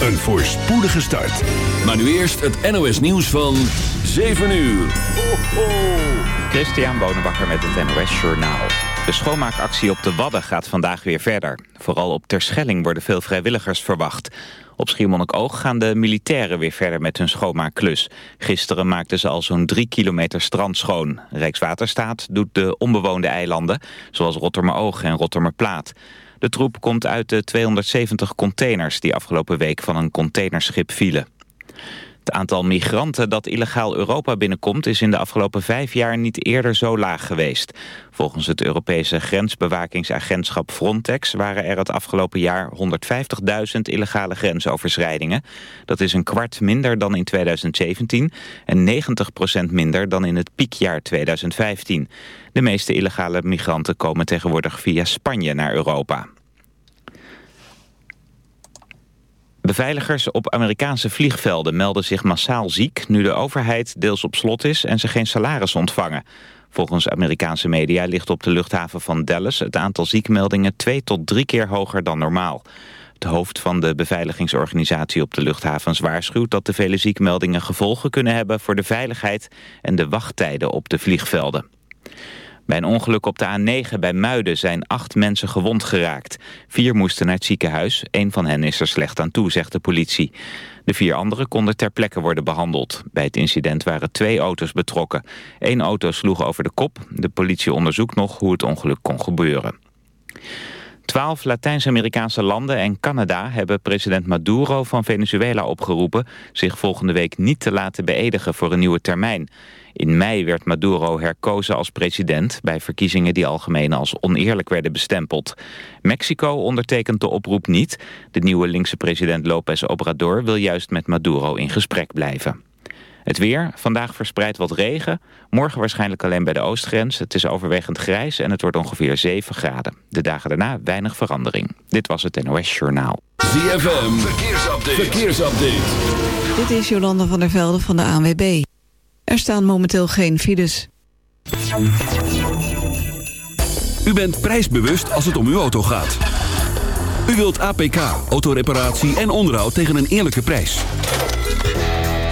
Een voorspoedige start. Maar nu eerst het NOS nieuws van 7 uur. Ho, ho. Christian Bonenbakker met het NOS Journaal. De schoonmaakactie op de Wadden gaat vandaag weer verder. Vooral op Terschelling worden veel vrijwilligers verwacht. Op Schiermonnikoog gaan de militairen weer verder met hun schoonmaakklus. Gisteren maakten ze al zo'n drie kilometer strand schoon. Rijkswaterstaat doet de onbewoonde eilanden, zoals Rottermeroog en Rottermerplaat. De troep komt uit de 270 containers die afgelopen week van een containerschip vielen. Het aantal migranten dat illegaal Europa binnenkomt is in de afgelopen vijf jaar niet eerder zo laag geweest. Volgens het Europese grensbewakingsagentschap Frontex waren er het afgelopen jaar 150.000 illegale grensoverschrijdingen. Dat is een kwart minder dan in 2017 en 90% minder dan in het piekjaar 2015. De meeste illegale migranten komen tegenwoordig via Spanje naar Europa. Beveiligers op Amerikaanse vliegvelden melden zich massaal ziek... nu de overheid deels op slot is en ze geen salaris ontvangen. Volgens Amerikaanse media ligt op de luchthaven van Dallas... het aantal ziekmeldingen twee tot drie keer hoger dan normaal. Het hoofd van de beveiligingsorganisatie op de luchthavens waarschuwt... dat de vele ziekmeldingen gevolgen kunnen hebben voor de veiligheid... en de wachttijden op de vliegvelden. Bij een ongeluk op de A9 bij Muiden zijn acht mensen gewond geraakt. Vier moesten naar het ziekenhuis. Een van hen is er slecht aan toe, zegt de politie. De vier anderen konden ter plekke worden behandeld. Bij het incident waren twee auto's betrokken. Eén auto sloeg over de kop. De politie onderzoekt nog hoe het ongeluk kon gebeuren. Twaalf Latijns-Amerikaanse landen en Canada hebben president Maduro van Venezuela opgeroepen zich volgende week niet te laten beëdigen voor een nieuwe termijn. In mei werd Maduro herkozen als president... bij verkiezingen die algemeen als oneerlijk werden bestempeld. Mexico ondertekent de oproep niet. De nieuwe linkse president López Obrador wil juist met Maduro in gesprek blijven. Het weer, vandaag verspreidt wat regen. Morgen waarschijnlijk alleen bij de oostgrens. Het is overwegend grijs en het wordt ongeveer 7 graden. De dagen daarna weinig verandering. Dit was het NOS Journaal. ZFM, verkeersupdate. verkeersupdate. Dit is Jolanda van der Velde van de ANWB. Er staan momenteel geen files. U bent prijsbewust als het om uw auto gaat. U wilt APK, autoreparatie en onderhoud tegen een eerlijke prijs.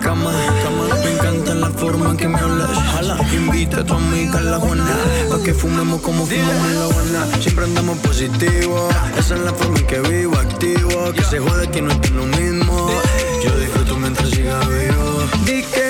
cama. cama, Me encanta la forma en que me hablas. Invita a tu amiga la Juana. Pa' que fumemos como fumamos en la Habana. Siempre andamos positivos. Esa es la forma en que vivo, activo. Que se jode que no estoy lo mismo. Yo disfruto mientras siga vivo.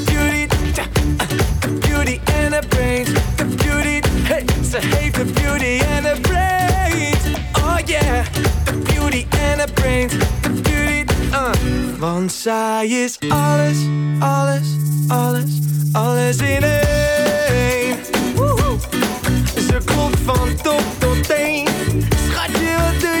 Beauty, en de brains. De beauty, hey, ze heeft de beauty en de brains. Oh yeah, de beauty en de brains. De beauty, uh. Want zij is alles, alles, alles, alles in één. Woehoe. Ze klopt van top tot teen. Schatje, wat doe je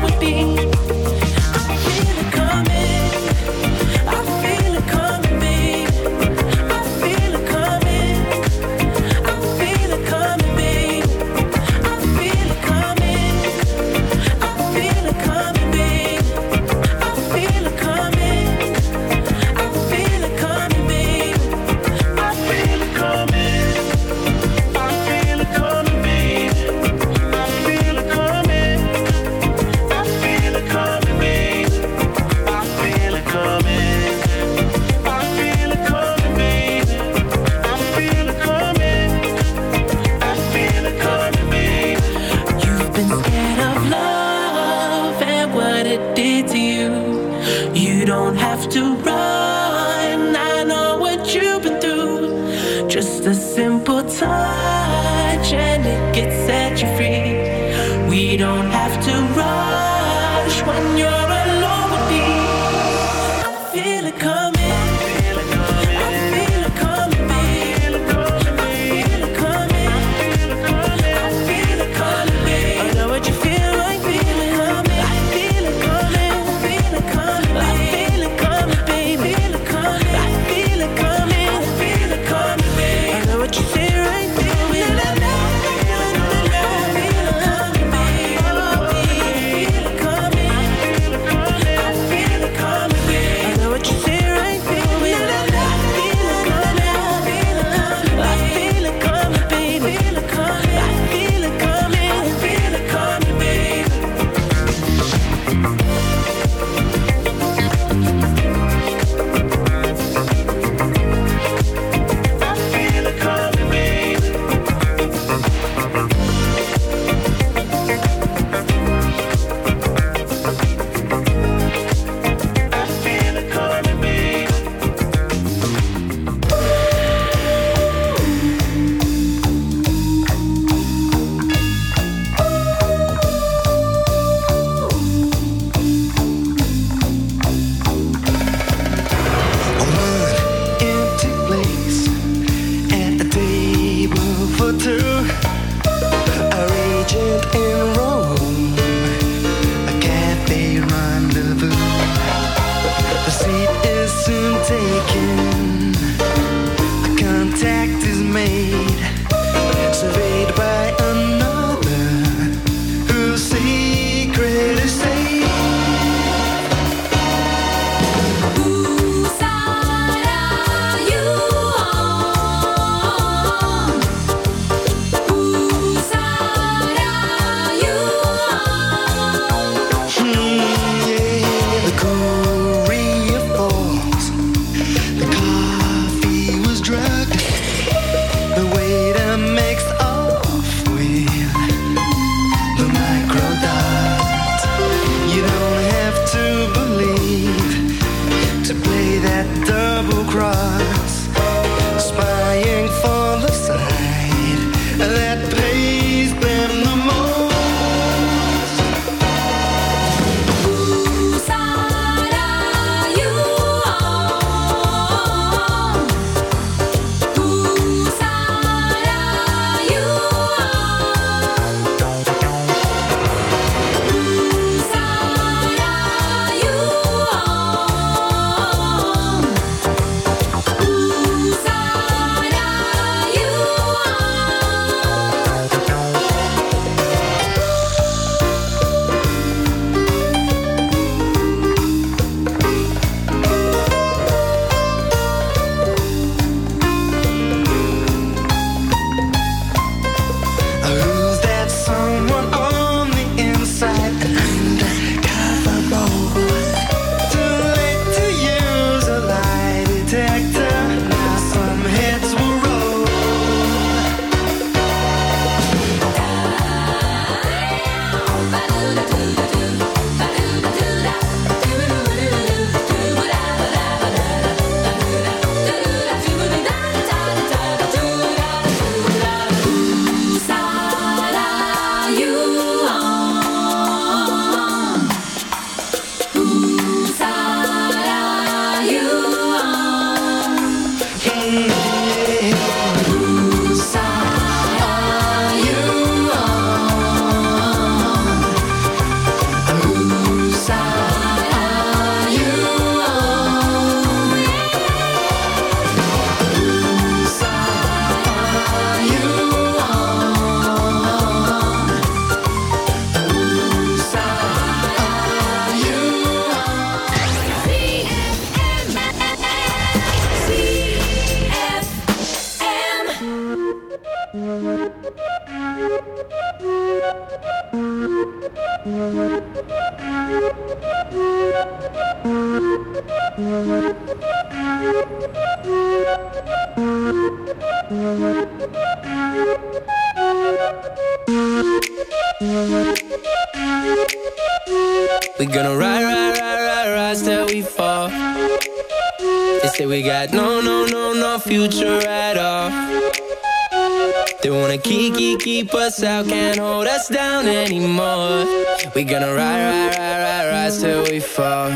sneaky, keep us out, can't hold us down anymore. We're gonna ride, ride, ride, ride, rise till we fall.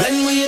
When we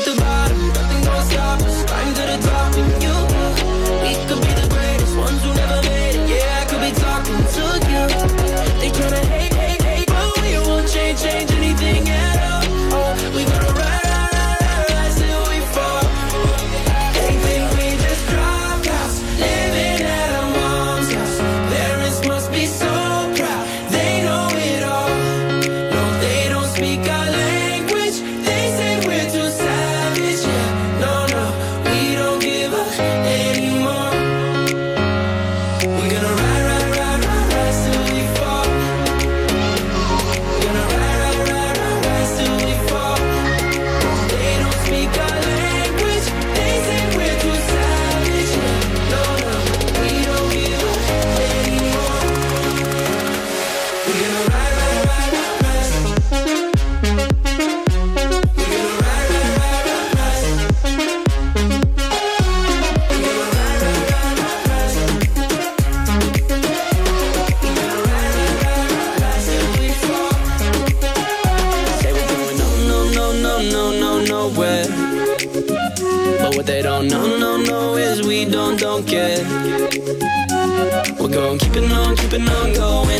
keep on going.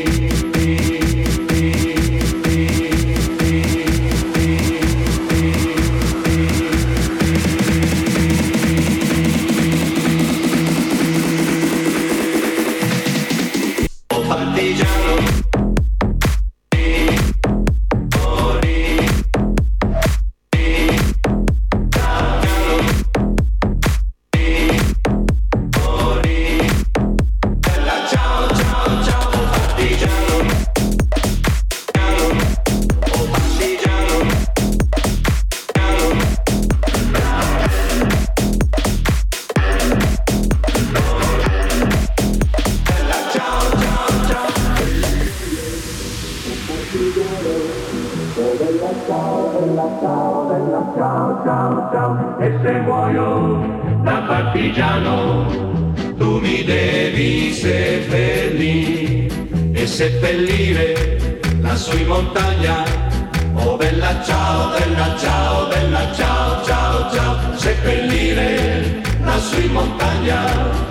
Seppellire lassù in montagna. Oh bella ciao, bella ciao, bella ciao, ciao, ciao, seppellire lassù in montagna,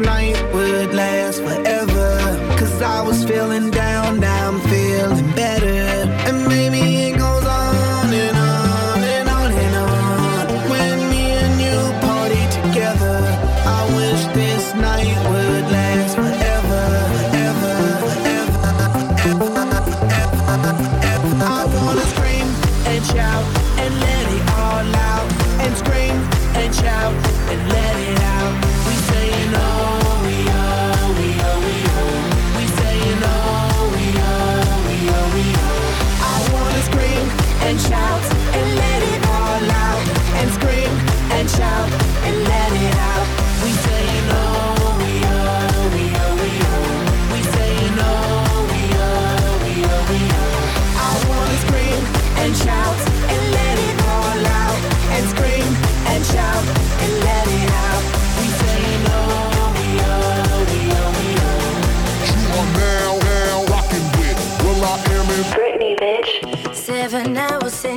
Night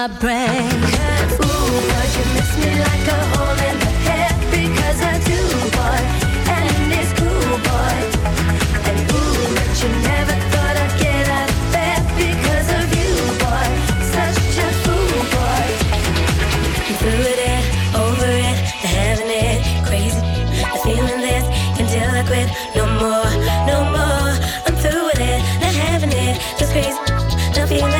my brain. Ooh, but you miss me like a hole in the head because I do, boy, and it's cool, boy. And ooh, but you never thought I'd get out of bed because of you, boy, such a fool, boy. You threw it in, over it, the having it crazy, the feeling this until I quit, no more, no more. I'm through with it, not having it, just crazy, not feeling.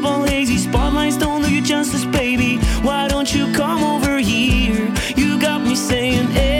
got all hazy. Spotlights don't do you justice, baby. Why don't you come over here? You got me saying, Ayo.